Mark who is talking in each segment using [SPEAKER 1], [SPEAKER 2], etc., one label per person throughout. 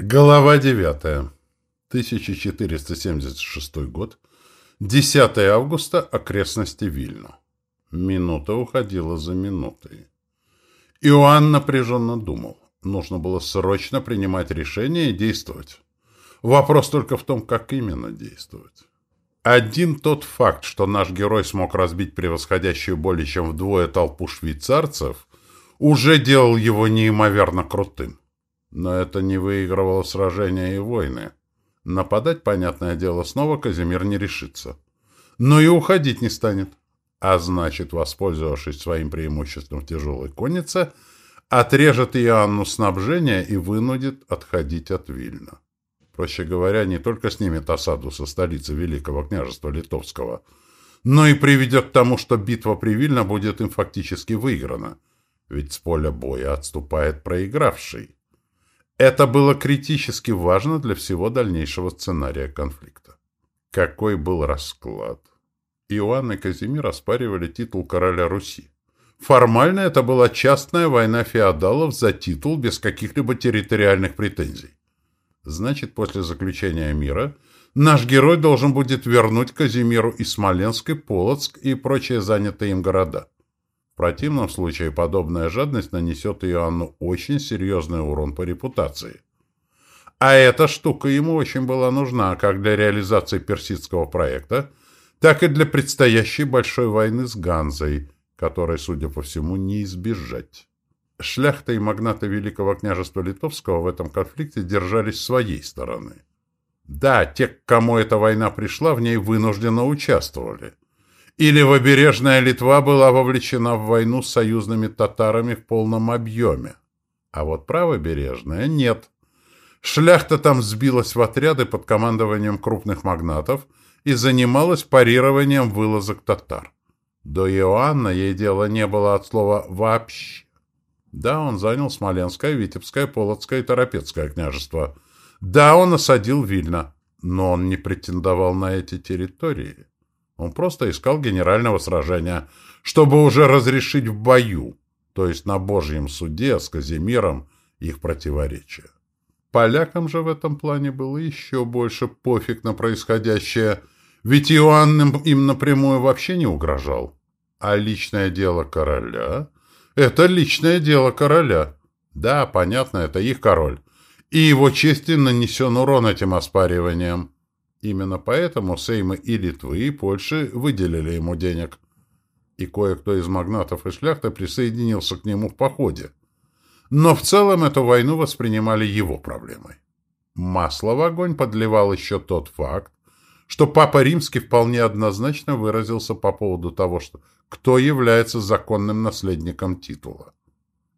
[SPEAKER 1] Глава 9. 1476 год. 10 августа. Окрестности Вильно. Минута уходила за минутой. Иоанн напряженно думал. Нужно было срочно принимать решение и действовать. Вопрос только в том, как именно действовать. Один тот факт, что наш герой смог разбить превосходящую более чем вдвое толпу швейцарцев, уже делал его неимоверно крутым. Но это не выигрывало сражения и войны. Нападать, понятное дело, снова Казимир не решится. Но и уходить не станет. А значит, воспользовавшись своим преимуществом в тяжелой коннице, отрежет Иоанну снабжение и вынудит отходить от Вильна. Проще говоря, не только снимет осаду со столицы Великого княжества Литовского, но и приведет к тому, что битва при Вильно будет им фактически выиграна, ведь с поля боя отступает проигравший. Это было критически важно для всего дальнейшего сценария конфликта. Какой был расклад? Иоанн и Казимир оспаривали титул короля Руси. Формально это была частная война феодалов за титул без каких-либо территориальных претензий. Значит, после заключения мира наш герой должен будет вернуть Казимиру и Смоленск, и Полоцк, и прочие занятые им города. Противном случае подобная жадность нанесет Иоанну очень серьезный урон по репутации. А эта штука ему очень была нужна как для реализации персидского проекта, так и для предстоящей большой войны с Ганзой, которой, судя по всему, не избежать. Шляхта и магнаты Великого княжества Литовского в этом конфликте держались своей стороны. Да, те, к кому эта война пришла, в ней вынужденно участвовали – и левобережная Литва была вовлечена в войну с союзными татарами в полном объеме. А вот правобережная нет. Шляхта там сбилась в отряды под командованием крупных магнатов и занималась парированием вылазок татар. До Иоанна ей дела не было от слова «вообще». Да, он занял Смоленское, Витебское, Полоцкое и Торопецкое княжество. Да, он осадил Вильно, но он не претендовал на эти территории. Он просто искал генерального сражения, чтобы уже разрешить в бою, то есть на Божьем суде с Казимиром их противоречия. Полякам же в этом плане было еще больше пофиг на происходящее, ведь Иоанн им напрямую вообще не угрожал. А личное дело короля — это личное дело короля. Да, понятно, это их король. И его чести нанесен урон этим оспариванием. Именно поэтому Сеймы и Литвы, и Польши выделили ему денег. И кое-кто из магнатов и шляхты присоединился к нему в походе. Но в целом эту войну воспринимали его проблемой. Масло в огонь подливал еще тот факт, что Папа Римский вполне однозначно выразился по поводу того, что кто является законным наследником титула.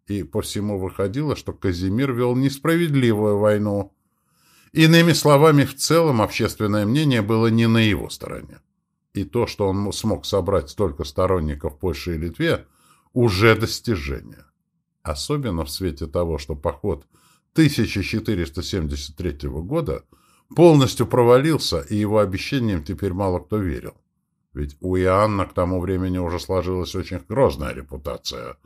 [SPEAKER 1] И по всему выходило, что Казимир вел несправедливую войну, Иными словами, в целом общественное мнение было не на его стороне. И то, что он смог собрать столько сторонников в Польше и Литве, уже достижение. Особенно в свете того, что поход 1473 года полностью провалился, и его обещаниям теперь мало кто верил. Ведь у Иоанна к тому времени уже сложилась очень грозная репутация.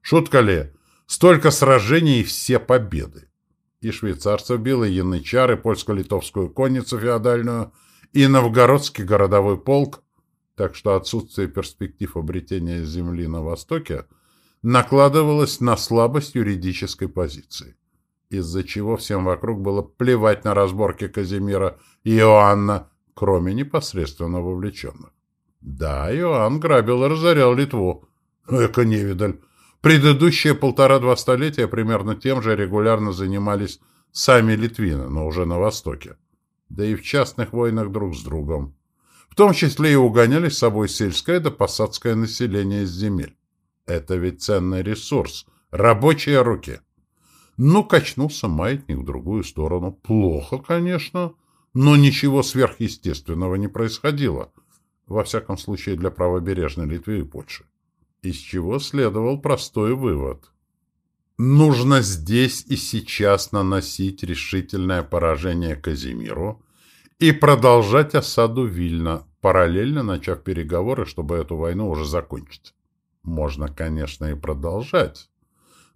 [SPEAKER 1] Шутка ли? Столько сражений и все победы и швейцарцев бил, и янычар, и польско-литовскую конницу феодальную, и новгородский городовой полк, так что отсутствие перспектив обретения земли на Востоке накладывалось на слабость юридической позиции, из-за чего всем вокруг было плевать на разборки Казимира и Иоанна, кроме непосредственно вовлеченных. Да, Иоанн грабил и разорял Литву. Эко невидаль. Предыдущие полтора-два столетия примерно тем же регулярно занимались сами литвины, но уже на Востоке. Да и в частных войнах друг с другом. В том числе и угоняли с собой сельское да посадское население из земель. Это ведь ценный ресурс. Рабочие руки. Ну, качнулся маятник в другую сторону. Плохо, конечно, но ничего сверхъестественного не происходило. Во всяком случае, для правобережной Литвы и Польши из чего следовал простой вывод. Нужно здесь и сейчас наносить решительное поражение Казимиру и продолжать осаду Вильна, параллельно начав переговоры, чтобы эту войну уже закончить. Можно, конечно, и продолжать.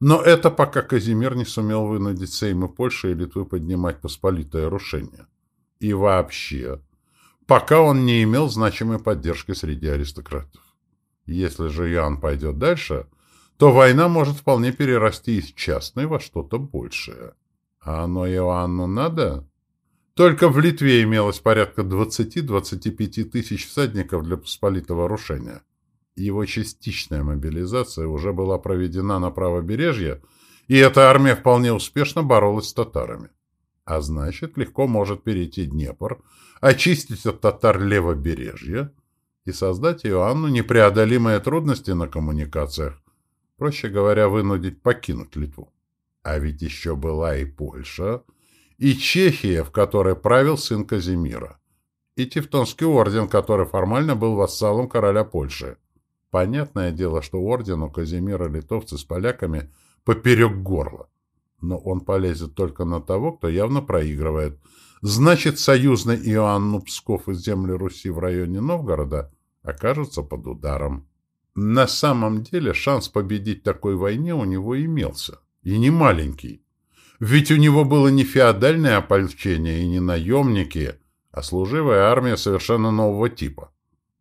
[SPEAKER 1] Но это пока Казимир не сумел вынудить Сеймы Польши и Литвы поднимать посполитое рушение. И вообще, пока он не имел значимой поддержки среди аристократов. Если же Иоанн пойдет дальше, то война может вполне перерасти из частной во что-то большее. А оно Иоанну надо? Только в Литве имелось порядка 20-25 тысяч всадников для посполитого рушения. Его частичная мобилизация уже была проведена на правобережье, и эта армия вполне успешно боролась с татарами. А значит, легко может перейти Днепр, очистить от татар левобережье и создать Иоанну непреодолимые трудности на коммуникациях, проще говоря, вынудить покинуть Литву. А ведь еще была и Польша, и Чехия, в которой правил сын Казимира, и Тевтонский орден, который формально был вассалом короля Польши. Понятное дело, что ордену Казимира литовцы с поляками поперек горла. Но он полезет только на того, кто явно проигрывает. Значит, союзный Иоанну Псков из земли Руси в районе Новгорода окажется под ударом. На самом деле шанс победить в такой войне у него имелся. И не маленький. Ведь у него было не феодальное ополчение и не наемники, а служивая армия совершенно нового типа.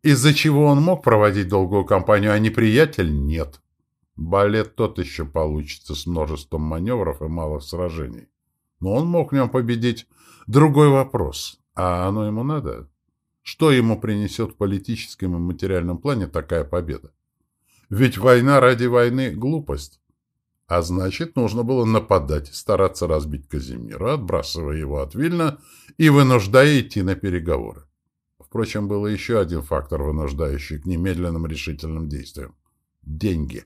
[SPEAKER 1] Из-за чего он мог проводить долгую кампанию, а неприятель — нет. Балет тот еще получится с множеством маневров и малых сражений. Но он мог в нем победить. Другой вопрос. А оно ему надо? Что ему принесет в политическом и материальном плане такая победа? Ведь война ради войны — глупость. А значит, нужно было нападать, стараться разбить Казимира, отбрасывая его от Вильна и вынуждая идти на переговоры. Впрочем, был еще один фактор, вынуждающий к немедленным решительным действиям. Деньги.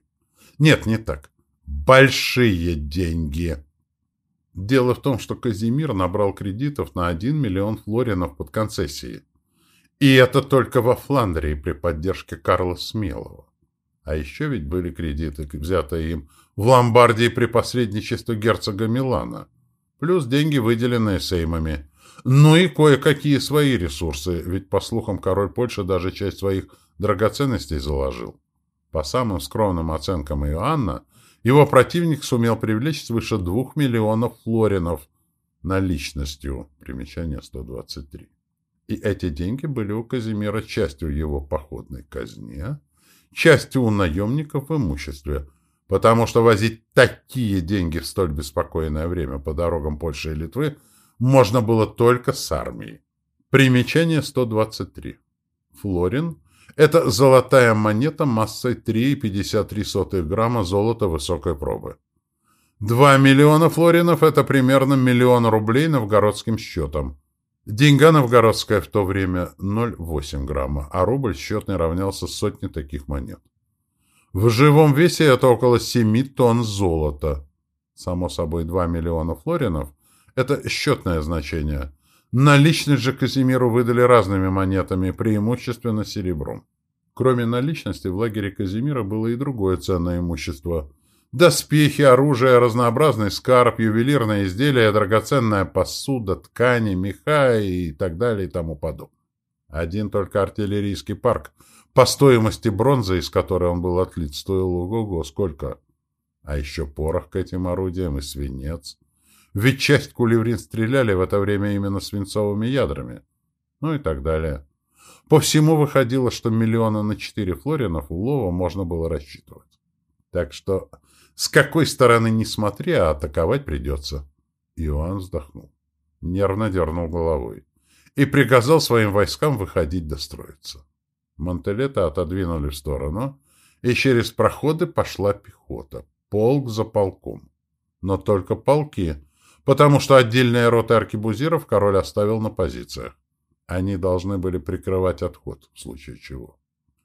[SPEAKER 1] Нет, не так. Большие деньги. Дело в том, что Казимир набрал кредитов на 1 миллион флоринов под концессией. И это только во Фландрии при поддержке Карла Смелого. А еще ведь были кредиты, взятые им в Ломбардии при посредничестве герцога Милана. Плюс деньги, выделенные Сеймами. Ну и кое-какие свои ресурсы, ведь, по слухам, король Польши даже часть своих драгоценностей заложил. По самым скромным оценкам Иоанна, его противник сумел привлечь свыше двух миллионов флоринов наличностью, примечание 123. И эти деньги были у Казимира частью его походной казне, частью у наемников в имуществе, потому что возить такие деньги в столь беспокойное время по дорогам Польши и Литвы – можно было только с армией. Примечание 123. Флорин – это золотая монета массой 3,53 грамма золота высокой пробы. 2 миллиона флоринов – это примерно миллион рублей новгородским счетом. Деньга новгородская в то время 0,8 грамма, а рубль счетный равнялся сотне таких монет. В живом весе это около 7 тонн золота. Само собой, 2 миллиона флоринов это счетное значение. Наличность же Казимиру выдали разными монетами, преимущественно серебром. Кроме наличности, в лагере Казимира было и другое ценное имущество. Доспехи, оружие, разнообразный скарб, ювелирные изделия, драгоценная посуда, ткани, меха и так далее и тому подобное. Один только артиллерийский парк, по стоимости бронзы, из которой он был отлит, стоил ого-го сколько. А еще порох к этим орудиям и свинец. Ведь часть кулеврин стреляли в это время именно свинцовыми ядрами. Ну и так далее. По всему выходило, что миллиона на четыре флоринов улова можно было рассчитывать. Так что с какой стороны не смотри, а атаковать придется. Иоанн вздохнул, нервно дернул головой и приказал своим войскам выходить достроиться. Монтелета отодвинули в сторону, и через проходы пошла пехота, полк за полком. Но только полки потому что отдельные роты аркебузиров король оставил на позициях. Они должны были прикрывать отход, в случае чего.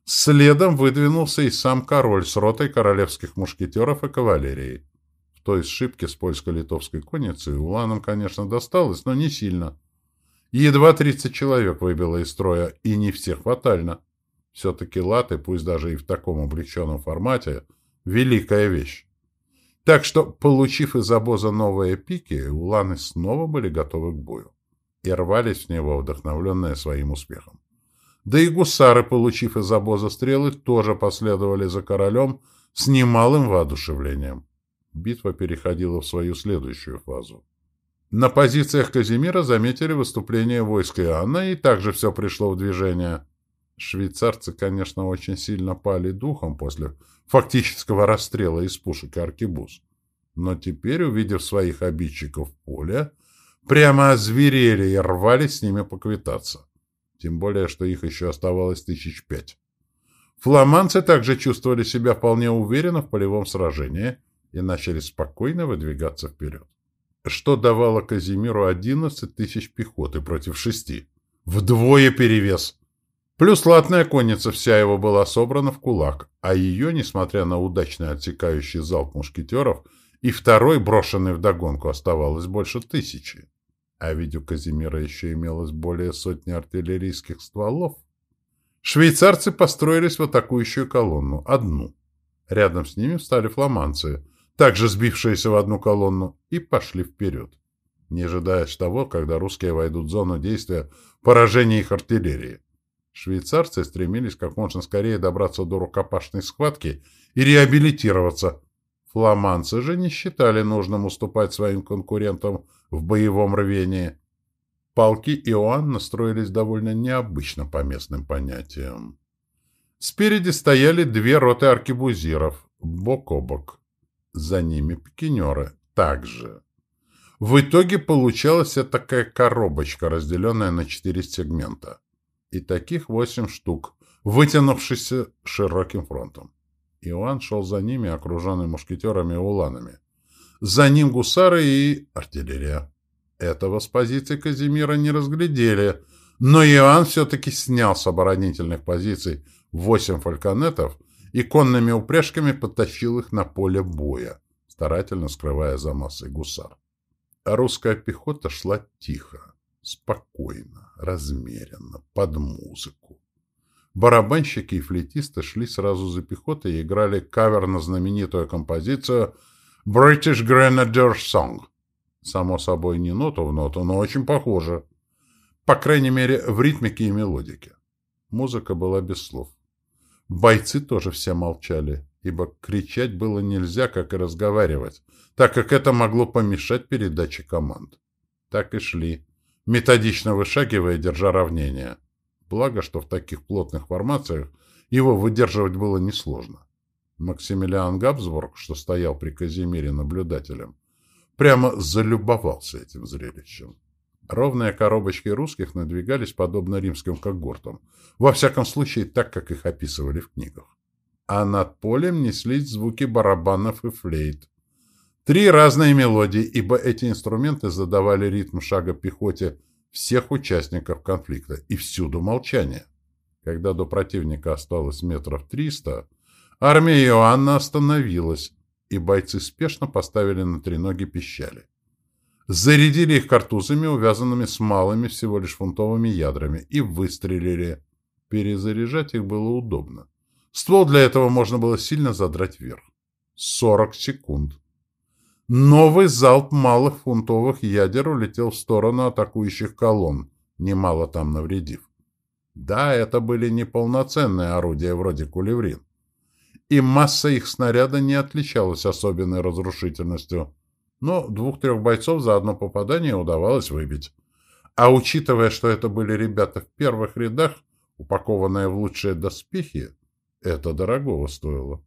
[SPEAKER 1] Следом выдвинулся и сам король с ротой королевских мушкетеров и кавалерией. В той сшибке с польско-литовской конницей уланам, конечно, досталось, но не сильно. Едва 30 человек выбило из строя, и не всех фатально. Все-таки латы, пусть даже и в таком облегченном формате, великая вещь. Так что, получив из обоза новые пики, уланы снова были готовы к бою и рвались в него, вдохновленные своим успехом. Да и гусары, получив из обоза стрелы, тоже последовали за королем с немалым воодушевлением. Битва переходила в свою следующую фазу. На позициях Казимира заметили выступление войск Иоанна, и также все пришло в движение. Швейцарцы, конечно, очень сильно пали духом после фактического расстрела из пушек и аркебуз. Но теперь, увидев своих обидчиков в поле, прямо озверели и рвались с ними поквитаться. Тем более, что их еще оставалось тысяч пять. Фламанцы также чувствовали себя вполне уверенно в полевом сражении и начали спокойно выдвигаться вперед. Что давало Казимиру 11 тысяч пехоты против шести. Вдвое перевес. Плюс латная конница вся его была собрана в кулак, а ее, несмотря на удачный отсекающий залп мушкетеров, и второй, брошенный вдогонку, оставалось больше тысячи. А ведь у Казимира еще имелось более сотни артиллерийских стволов. Швейцарцы построились в атакующую колонну, одну. Рядом с ними встали фламандцы, также сбившиеся в одну колонну, и пошли вперед, не ожидая того, когда русские войдут в зону действия поражения их артиллерии. Швейцарцы стремились как можно скорее добраться до рукопашной схватки и реабилитироваться. Фламандцы же не считали нужным уступать своим конкурентам в боевом рвении. Полки Иоанн настроились довольно необычно по местным понятиям. Спереди стояли две роты аркебузиров, бок о бок. За ними пикинеры, также. В итоге получалась такая коробочка, разделенная на четыре сегмента. И таких восемь штук, вытянувшихся широким фронтом. Иоанн шел за ними, окруженный мушкетерами и уланами. За ним гусары и артиллерия. Этого с позиции Казимира не разглядели, но Иоанн все-таки снял с оборонительных позиций восемь фальконетов и конными упряжками подтащил их на поле боя, старательно скрывая за массой гусар. А русская пехота шла тихо, спокойно, размеренно, под музыку. Барабанщики и флейтисты шли сразу за пехотой и играли кавер на знаменитую композицию «British Grenadier Song», Само собой, не ноту в ноту, но очень похоже. По крайней мере, в ритмике и мелодике. Музыка была без слов. Бойцы тоже все молчали, ибо кричать было нельзя, как и разговаривать, так как это могло помешать передаче команд. Так и шли, методично вышагивая, держа равнение. Благо, что в таких плотных формациях его выдерживать было несложно. Максимилиан Габсбург, что стоял при Казимире наблюдателем, прямо залюбовался этим зрелищем. Ровные коробочки русских надвигались подобно римским когортам, во всяком случае так, как их описывали в книгах. А над полем неслись звуки барабанов и флейт. Три разные мелодии, ибо эти инструменты задавали ритм шага пехоте всех участников конфликта, и всюду молчание. Когда до противника осталось метров триста, армия Иоанна остановилась, и бойцы спешно поставили на треноги пищали. Зарядили их картузами, увязанными с малыми всего лишь фунтовыми ядрами, и выстрелили. Перезаряжать их было удобно. Ствол для этого можно было сильно задрать вверх. Сорок секунд. Новый залп малых фунтовых ядер улетел в сторону атакующих колонн, немало там навредив. Да, это были неполноценные орудия вроде кулеврин и масса их снаряда не отличалась особенной разрушительностью. Но двух-трех бойцов за одно попадание удавалось выбить. А учитывая, что это были ребята в первых рядах, упакованные в лучшие доспехи, это дорогого стоило.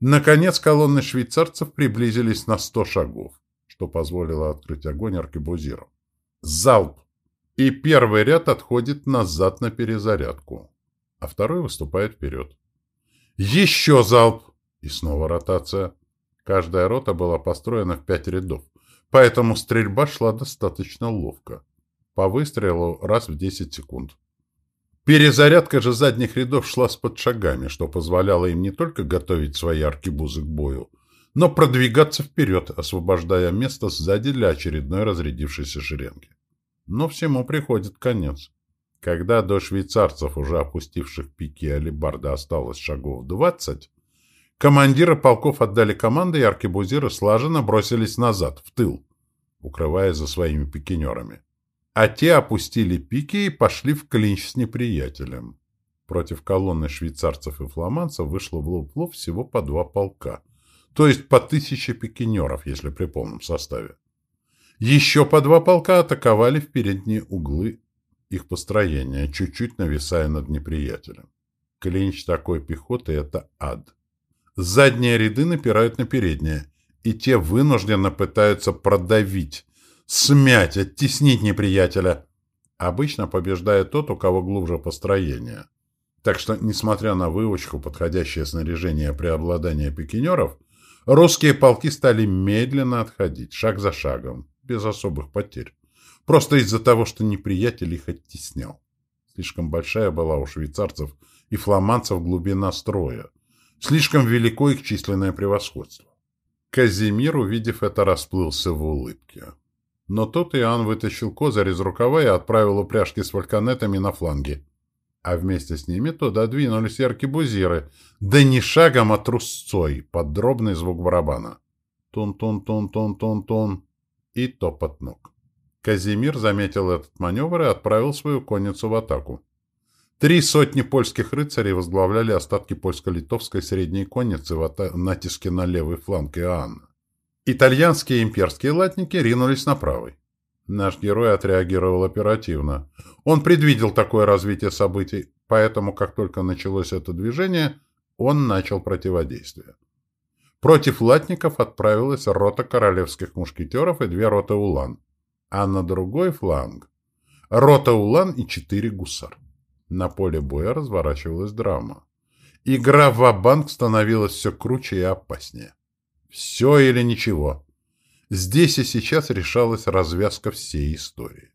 [SPEAKER 1] Наконец колонны швейцарцев приблизились на сто шагов, что позволило открыть огонь аркебузиром. Залп! И первый ряд отходит назад на перезарядку, а второй выступает вперед. Еще залп! И снова ротация. Каждая рота была построена в пять рядов, поэтому стрельба шла достаточно ловко. По выстрелу раз в 10 секунд. Перезарядка же задних рядов шла с подшагами, что позволяло им не только готовить свои аркебузы к бою, но продвигаться вперед, освобождая место сзади для очередной разрядившейся шеренги. Но всему приходит конец. Когда до швейцарцев, уже опустивших пики алибарда, осталось шагов двадцать, командиры полков отдали команды, и аркебузиры слаженно бросились назад, в тыл, укрываясь за своими пикинерами. А те опустили пики и пошли в клинч с неприятелем. Против колонны швейцарцев и фламандцев вышло в лоб-лоб всего по два полка. то есть по тысяче пикинеров, если при полном составе. Еще по два полка атаковали в передние углы их построения, чуть-чуть нависая над неприятелем. Клинч такой пехоты — это ад. Задние ряды напирают на передние, и те вынужденно пытаются продавить, смять, оттеснить неприятеля. Обычно побеждает тот, у кого глубже построение. Так что, несмотря на выучку, подходящее снаряжение преобладания пикинеров, русские полки стали медленно отходить, шаг за шагом, без особых потерь. Просто из-за того, что неприятель их оттеснял. Слишком большая была у швейцарцев и фламандцев глубина строя. Слишком велико их численное превосходство. Казимир, увидев это, расплылся в улыбке. Но тут Иоанн вытащил козырь из рукава и отправил упряжки с фальконетами на фланги. А вместе с ними туда двинулись и аркебузиры. Да не шагом, а трусцой, под дробный звук барабана. Тон-тон-тон-тон-тон-тон. И топот ног. Казимир заметил этот маневр и отправил свою конницу в атаку. Три сотни польских рыцарей возглавляли остатки польско-литовской средней конницы в натиске на левый фланг Иоанна. Итальянские имперские латники ринулись на правый. Наш герой отреагировал оперативно. Он предвидел такое развитие событий, поэтому, как только началось это движение, он начал противодействие. Против латников отправилась рота королевских мушкетеров и две роты улан, а на другой фланг — рота улан и четыре гусар. На поле боя разворачивалась драма. Игра в банк становилась все круче и опаснее. Все или ничего. Здесь и сейчас решалась развязка всей истории.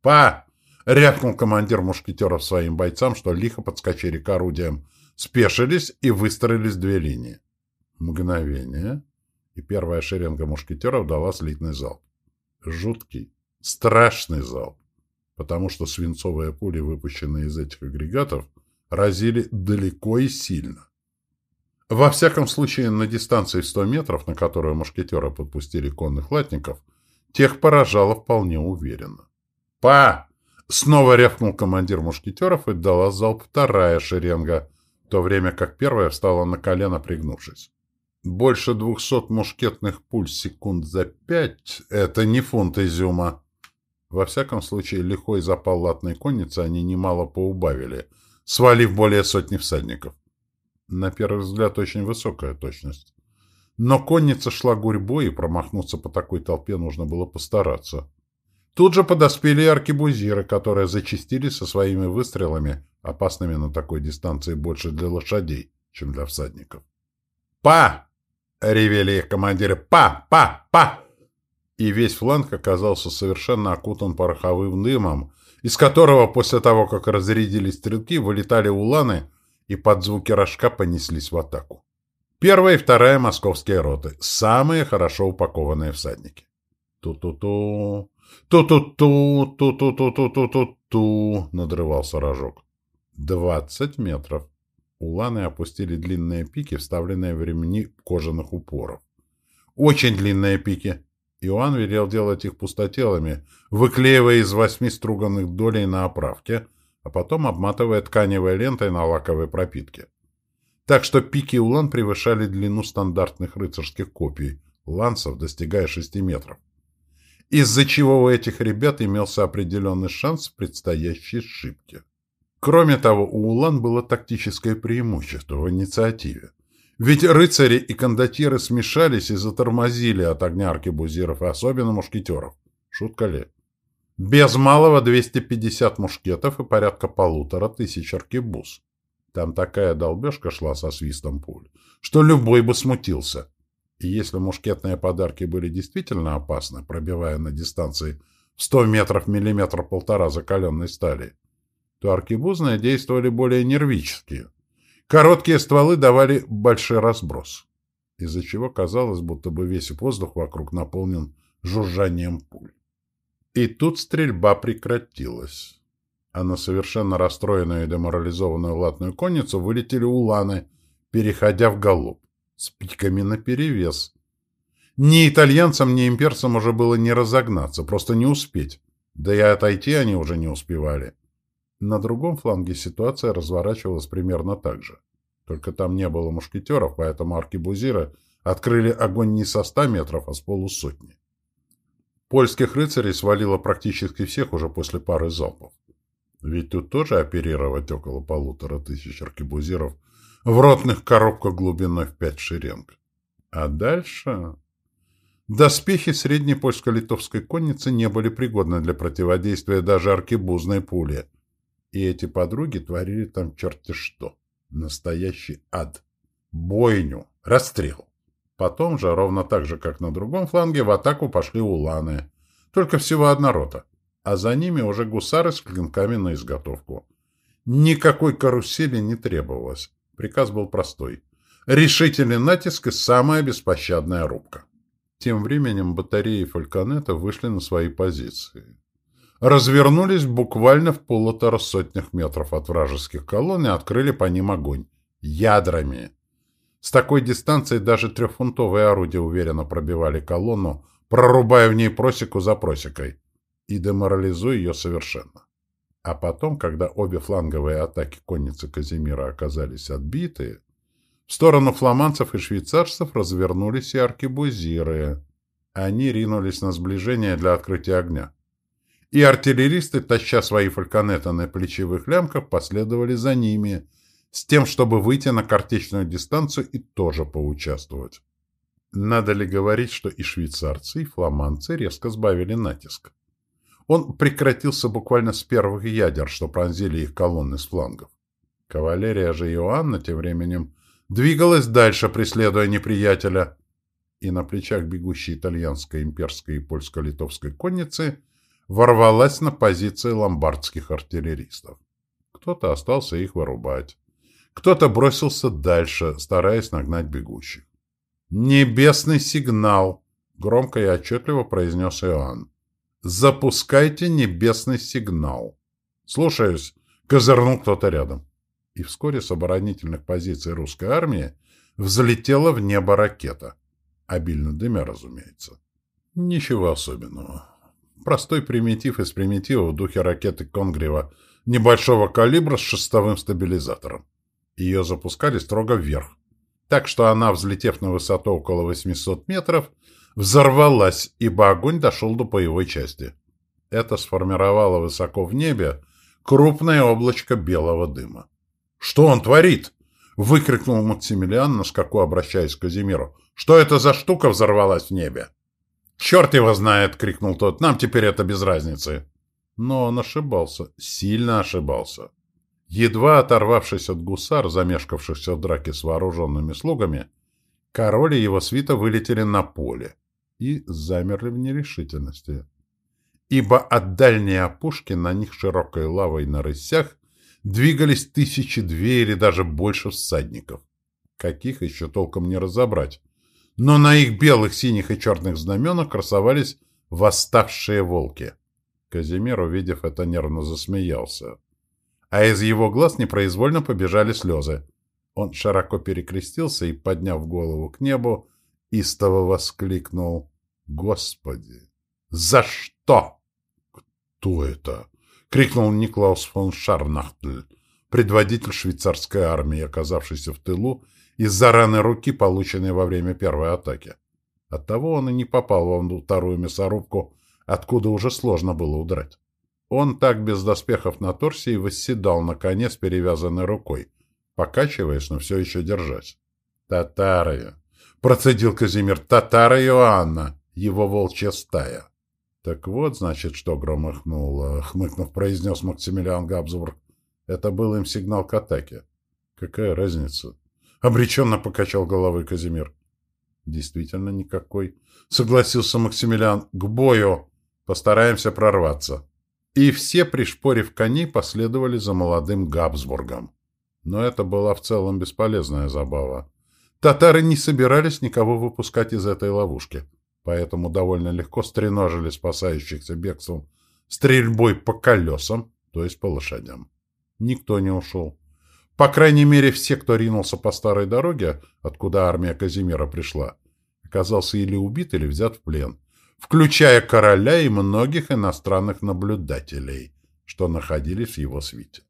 [SPEAKER 1] «Па!» — рявкнул командир мушкетеров своим бойцам, что лихо подскочили к орудиям, спешились и выстроились две линии. Мгновение, и первая шеренга мушкетеров дала слитный залп. Жуткий, страшный залп потому что свинцовые пули, выпущенные из этих агрегатов, разили далеко и сильно. Во всяком случае, на дистанции в 100 метров, на которую мушкетеры подпустили конных латников, тех поражало вполне уверенно. «Па!» — снова рявкнул командир мушкетеров и дала залп вторая шеренга, в то время как первая встала на колено, пригнувшись. Больше двухсот мушкетных пуль секунд за пять — это не фунт изюма. Во всяком случае, лихой запал латной конницы они немало поубавили, свалив более сотни всадников. На первый взгляд, очень высокая точность. Но конница шла гурьбой, и промахнуться по такой толпе нужно было постараться. Тут же подоспели аркебузиры, которые зачистили со своими выстрелами, опасными на такой дистанции больше для лошадей, чем для всадников. «Па!» — ревели их командиры. «Па! Па! Па!» и весь фланг оказался совершенно окутан пороховым дымом, из которого после того, как разрядились стрелки, вылетали уланы и под звуки рожка понеслись в атаку. Первая и вторая московские роты, самые хорошо упакованные всадники. Ту-ту-ту, ту-ту-ту, ту-ту-ту-ту-ту-ту, надрывался рожок. Двадцать метров. Уланы опустили длинные пики, вставленные в ремни кожаных упоров. Очень длинные пики, Иоанн велел делать их пустотелами, выклеивая из восьми струганных долей на оправке, а потом обматывая тканевой лентой на лаковой пропитке. Так что пики улан превышали длину стандартных рыцарских копий, лансов, достигая шести метров. Из-за чего у этих ребят имелся определенный шанс в предстоящей сшибке. Кроме того, у улан было тактическое преимущество в инициативе. Ведь рыцари и кондотьеры смешались и затормозили от огня аркебузиров, и особенно мушкетеров. Шутка ли? Без малого 250 мушкетов и порядка полутора тысяч аркебуз. Там такая долбежка шла со свистом пуль, что любой бы смутился. И если мушкетные подарки были действительно опасны, пробивая на дистанции 100 метров миллиметра полтора закаленной стали, то аркебузные действовали более нервически, Короткие стволы давали большой разброс, из-за чего казалось, будто бы весь воздух вокруг наполнен жужжанием пуль. И тут стрельба прекратилась, а на совершенно расстроенную и деморализованную латную конницу вылетели уланы, переходя в галоп, с пиками наперевес. Ни итальянцам, ни имперцам уже было не разогнаться, просто не успеть. Да и отойти они уже не успевали. На другом фланге ситуация разворачивалась примерно так же. Только там не было мушкетеров, поэтому аркебузиры открыли огонь не со ста метров, а с полусотни. Польских рыцарей свалило практически всех уже после пары залпов. Ведь тут тоже оперировать около полутора тысяч аркебузиров в ротных коробках глубиной в пять шеренг. А дальше... Доспехи средней польско-литовской конницы не были пригодны для противодействия даже аркебузной пуле. И эти подруги творили там черти что. Настоящий ад. Бойню. Расстрел. Потом же, ровно так же, как на другом фланге, в атаку пошли уланы. Только всего одна рота. А за ними уже гусары с клинками на изготовку. Никакой карусели не требовалось. Приказ был простой. Решительный натиск и самая беспощадная рубка. Тем временем батареи фальконета вышли на свои позиции. Развернулись буквально в полутора сотнях метров от вражеских колонн и открыли по ним огонь. Ядрами. С такой дистанции даже трехфунтовые орудия уверенно пробивали колонну, прорубая в ней просеку за просекой и деморализуя ее совершенно. А потом, когда обе фланговые атаки конницы Казимира оказались отбиты, в сторону фламандцев и швейцарцев развернулись и аркебузиры. Они ринулись на сближение для открытия огня. И артиллеристы, таща свои фальконеты на плечевых лямках, последовали за ними, с тем, чтобы выйти на картечную дистанцию и тоже поучаствовать. Надо ли говорить, что и швейцарцы, и фламандцы резко сбавили натиск? Он прекратился буквально с первых ядер, что пронзили их колонны с флангов. Кавалерия же Иоанна тем временем двигалась дальше, преследуя неприятеля, и на плечах бегущей итальянской, имперской и польско-литовской конницы ворвалась на позиции ломбардских артиллеристов. Кто-то остался их вырубать. Кто-то бросился дальше, стараясь нагнать бегущих. «Небесный сигнал!» — громко и отчетливо произнес Иоанн. «Запускайте небесный сигнал!» «Слушаюсь!» — козырнул кто-то рядом. И вскоре с оборонительных позиций русской армии взлетела в небо ракета. Обильно дымя, разумеется. Ничего особенного. Простой примитив из примитива в духе ракеты Конгрева небольшого калибра с шестовым стабилизатором. Ее запускали строго вверх. Так что она, взлетев на высоту около 800 метров, взорвалась, ибо огонь дошел до боевой части. Это сформировало высоко в небе крупное облачко белого дыма. «Что он творит?» — выкрикнул Максимилиан, на скаку обращаясь к Казимиру. «Что это за штука взорвалась в небе?» «Черт его знает!» — крикнул тот. «Нам теперь это без разницы!» Но он ошибался, сильно ошибался. Едва оторвавшись от гусар, замешкавшихся в драке с вооруженными слугами, король и его свита вылетели на поле и замерли в нерешительности. Ибо от дальней опушки на них широкой лавой на рысях двигались тысячи две или даже больше всадников. Каких еще толком не разобрать. Но на их белых, синих и черных знаменах красовались восставшие волки. Казимир, увидев это, нервно засмеялся а из его глаз непроизвольно побежали слезы. Он широко перекрестился и, подняв голову к небу, истово воскликнул «Господи! За что?» «Кто это?» — крикнул Никлаус фон Шарнахтль, предводитель швейцарской армии, оказавшийся в тылу из-за раны руки, полученной во время первой атаки. Оттого он и не попал во вторую мясорубку, откуда уже сложно было удрать. Он так без доспехов на торсе и восседал на коне с перевязанной рукой, покачиваясь, но все еще держась. «Татары!» — процедил Казимир. «Татары Иоанна! Его волчья стая!» «Так вот, значит, что громыхнуло!» — хмыкнув, произнес Максимилиан Габсбург. «Это был им сигнал к атаке». «Какая разница?» — обреченно покачал головой Казимир. «Действительно никакой», — согласился Максимилиан. «К бою! Постараемся прорваться». И все, пришпорив коней, последовали за молодым Габсбургом. Но это была в целом бесполезная забава. Татары не собирались никого выпускать из этой ловушки, поэтому довольно легко стреножили спасающихся бегством стрельбой по колесам, то есть по лошадям. Никто не ушел. По крайней мере, все, кто ринулся по старой дороге, откуда армия Казимира пришла, оказался или убит, или взят в плен включая короля и многих иностранных наблюдателей, что находились в его свите.